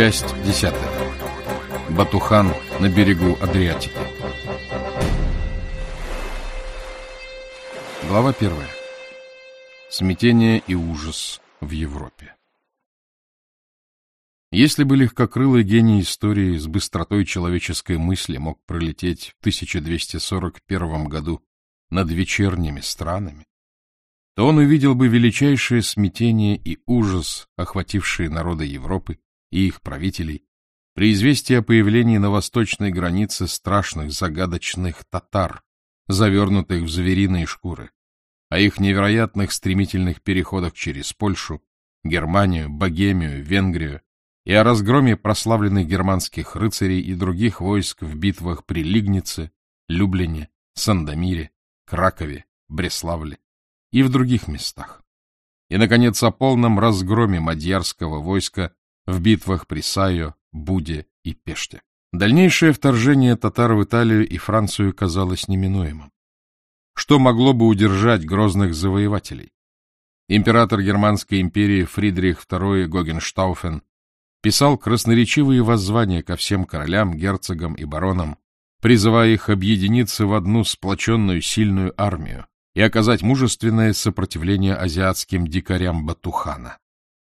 Часть десятая. Батухан на берегу Адриатики. Глава первая. Смятение и ужас в Европе. Если бы легкокрылый гений истории с быстротой человеческой мысли мог пролететь в 1241 году над вечерними странами, то он увидел бы величайшее смятение и ужас, охватившие народы Европы и их правителей, при известии о появлении на восточной границе страшных загадочных татар, завернутых в звериные шкуры, о их невероятных стремительных переходах через Польшу, Германию, Богемию, Венгрию и о разгроме прославленных германских рыцарей и других войск в битвах при Лигнице, Люблине, Сандомире, Кракове, Бреславле и в других местах. И, наконец, о полном разгроме мадьярского войска в битвах при Сайо, Буде и Пеште. Дальнейшее вторжение татар в Италию и Францию казалось неминуемым. Что могло бы удержать грозных завоевателей? Император Германской империи Фридрих II Гогенштауфен писал красноречивые воззвания ко всем королям, герцогам и баронам, призывая их объединиться в одну сплоченную сильную армию, и оказать мужественное сопротивление азиатским дикарям Батухана.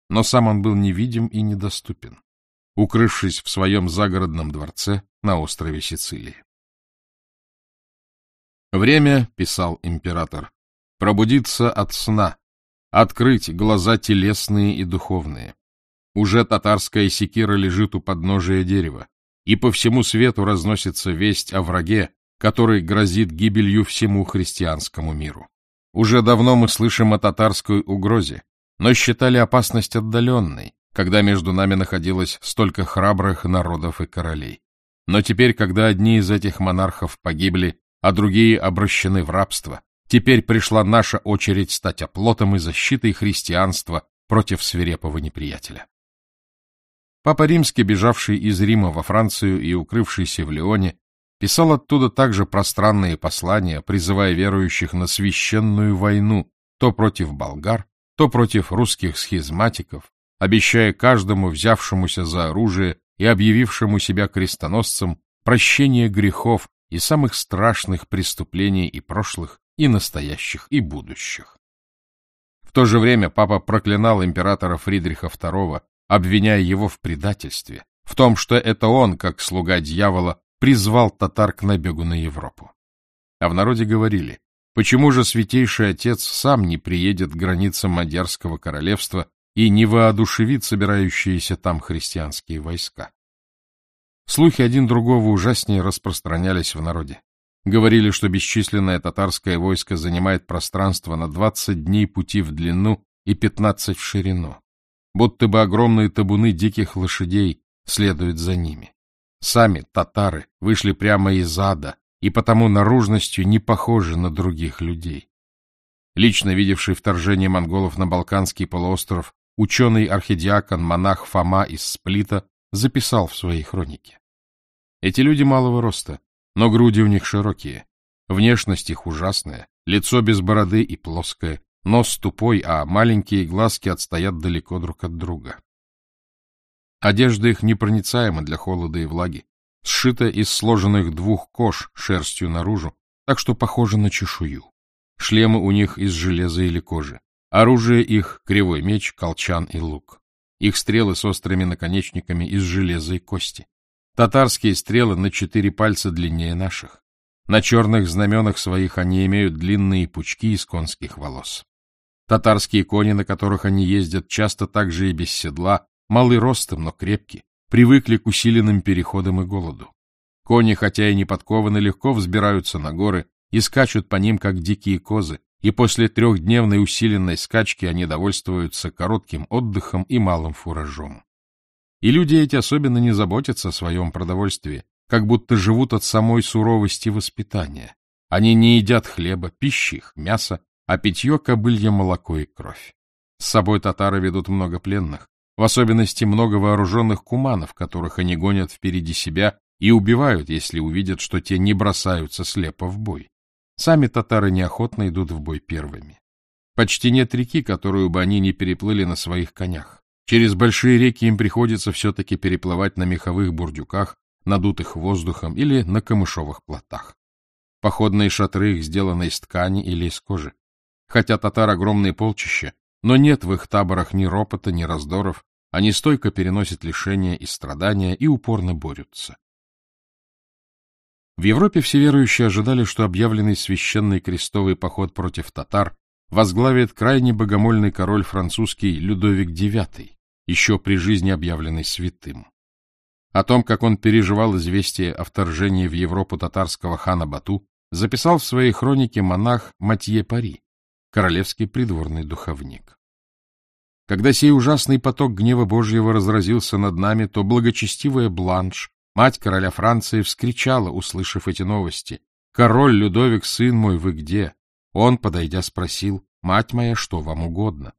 Но сам он был невидим и недоступен, укрывшись в своем загородном дворце на острове Сицилии. «Время, — писал император, — пробудиться от сна, открыть глаза телесные и духовные. Уже татарская секира лежит у подножия дерева, и по всему свету разносится весть о враге, который грозит гибелью всему христианскому миру. Уже давно мы слышим о татарской угрозе, но считали опасность отдаленной, когда между нами находилось столько храбрых народов и королей. Но теперь, когда одни из этих монархов погибли, а другие обращены в рабство, теперь пришла наша очередь стать оплотом и защитой христианства против свирепого неприятеля. Папа Римский, бежавший из Рима во Францию и укрывшийся в Лионе, писал оттуда также пространные послания, призывая верующих на священную войну то против болгар, то против русских схизматиков, обещая каждому взявшемуся за оружие и объявившему себя крестоносцем прощение грехов и самых страшных преступлений и прошлых, и настоящих, и будущих. В то же время папа проклинал императора Фридриха II, обвиняя его в предательстве, в том, что это он, как слуга дьявола, призвал татар к набегу на Европу. А в народе говорили, почему же святейший отец сам не приедет к границам Мадьярского королевства и не воодушевит собирающиеся там христианские войска? Слухи один другого ужаснее распространялись в народе. Говорили, что бесчисленное татарское войско занимает пространство на 20 дней пути в длину и 15 в ширину. Будто бы огромные табуны диких лошадей следуют за ними. Сами татары вышли прямо из ада и потому наружностью не похожи на других людей. Лично видевший вторжение монголов на Балканский полуостров, ученый-архидиакон-монах Фома из Сплита записал в своей хронике. Эти люди малого роста, но груди у них широкие, внешность их ужасная, лицо без бороды и плоское, нос тупой, а маленькие глазки отстоят далеко друг от друга. Одежда их непроницаема для холода и влаги, сшита из сложенных двух кож шерстью наружу, так что похоже на чешую. Шлемы у них из железа или кожи. Оружие их — кривой меч, колчан и лук. Их стрелы с острыми наконечниками из железа и кости. Татарские стрелы на четыре пальца длиннее наших. На черных знаменах своих они имеют длинные пучки из конских волос. Татарские кони, на которых они ездят, часто также и без седла, малы ростом, но крепки, привыкли к усиленным переходам и голоду. Кони, хотя и не подкованы, легко взбираются на горы и скачут по ним, как дикие козы, и после трехдневной усиленной скачки они довольствуются коротким отдыхом и малым фуражом. И люди эти особенно не заботятся о своем продовольствии, как будто живут от самой суровости воспитания. Они не едят хлеба, пищи их, мяса, а питье — кобылье молоко и кровь. С собой татары ведут много пленных, в особенности много вооруженных куманов, которых они гонят впереди себя и убивают, если увидят, что те не бросаются слепо в бой. Сами татары неохотно идут в бой первыми. Почти нет реки, которую бы они не переплыли на своих конях. Через большие реки им приходится все-таки переплывать на меховых бурдюках, надутых воздухом или на камышовых плотах. Походные шатры их сделаны из ткани или из кожи. Хотя татар огромные полчища, но нет в их таборах ни ропота, ни раздоров, они стойко переносят лишения и страдания и упорно борются. В Европе все верующие ожидали, что объявленный священный крестовый поход против татар возглавит крайне богомольный король французский Людовик IX, еще при жизни объявленный святым. О том, как он переживал известие о вторжении в Европу татарского хана Бату, записал в своей хронике монах Матье Пари, королевский придворный духовник. Когда сей ужасный поток гнева Божьего разразился над нами, то благочестивая Бланш, мать короля Франции, вскричала, услышав эти новости. «Король Людовик, сын мой, вы где?» Он, подойдя, спросил, «Мать моя, что вам угодно?»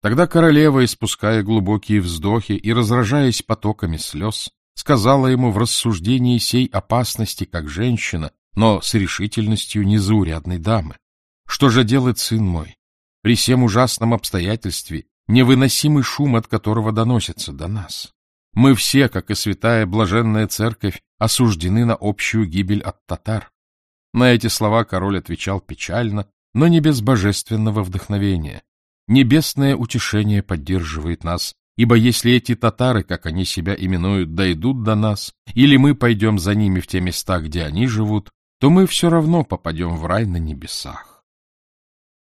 Тогда королева, испуская глубокие вздохи и разражаясь потоками слез, сказала ему в рассуждении сей опасности, как женщина, но с решительностью незаурядной дамы. «Что же делает сын мой? При всем ужасном обстоятельстве невыносимый шум, от которого доносится до нас. Мы все, как и святая блаженная церковь, осуждены на общую гибель от татар. На эти слова король отвечал печально, но не без божественного вдохновения. Небесное утешение поддерживает нас, ибо если эти татары, как они себя именуют, дойдут до нас, или мы пойдем за ними в те места, где они живут, то мы все равно попадем в рай на небесах.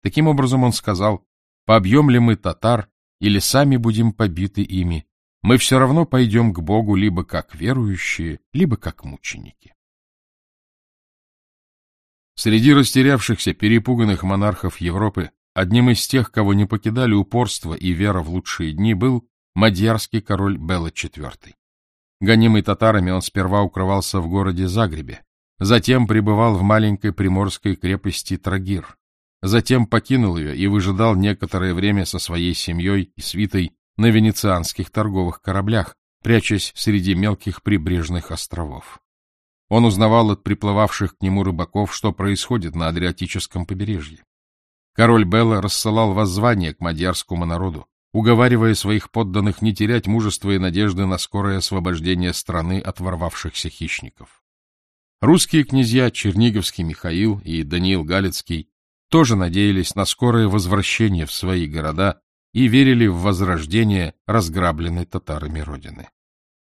Таким образом он сказал, Побьем ли мы татар или сами будем побиты ими, мы все равно пойдем к Богу либо как верующие, либо как мученики. Среди растерявшихся, перепуганных монархов Европы одним из тех, кого не покидали упорство и вера в лучшие дни, был мадьярский король Белла IV. Гонимый татарами, он сперва укрывался в городе Загребе, затем пребывал в маленькой приморской крепости Трагир, Затем покинул ее и выжидал некоторое время со своей семьей и свитой на венецианских торговых кораблях, прячась среди мелких прибрежных островов. Он узнавал от приплывавших к нему рыбаков, что происходит на Адриатическом побережье. Король Белла рассылал воззвание к мадьярскому народу, уговаривая своих подданных не терять мужества и надежды на скорое освобождение страны от ворвавшихся хищников. Русские князья Черниговский Михаил и Даниил Галицкий тоже надеялись на скорое возвращение в свои города и верили в возрождение разграбленной татарами родины.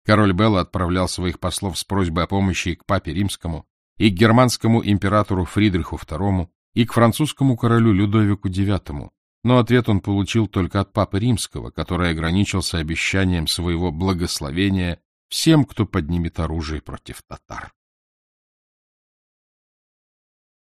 Король Белла отправлял своих послов с просьбой о помощи к папе римскому, и к германскому императору Фридриху II, и к французскому королю Людовику IX, но ответ он получил только от папы римского, который ограничился обещанием своего благословения всем, кто поднимет оружие против татар.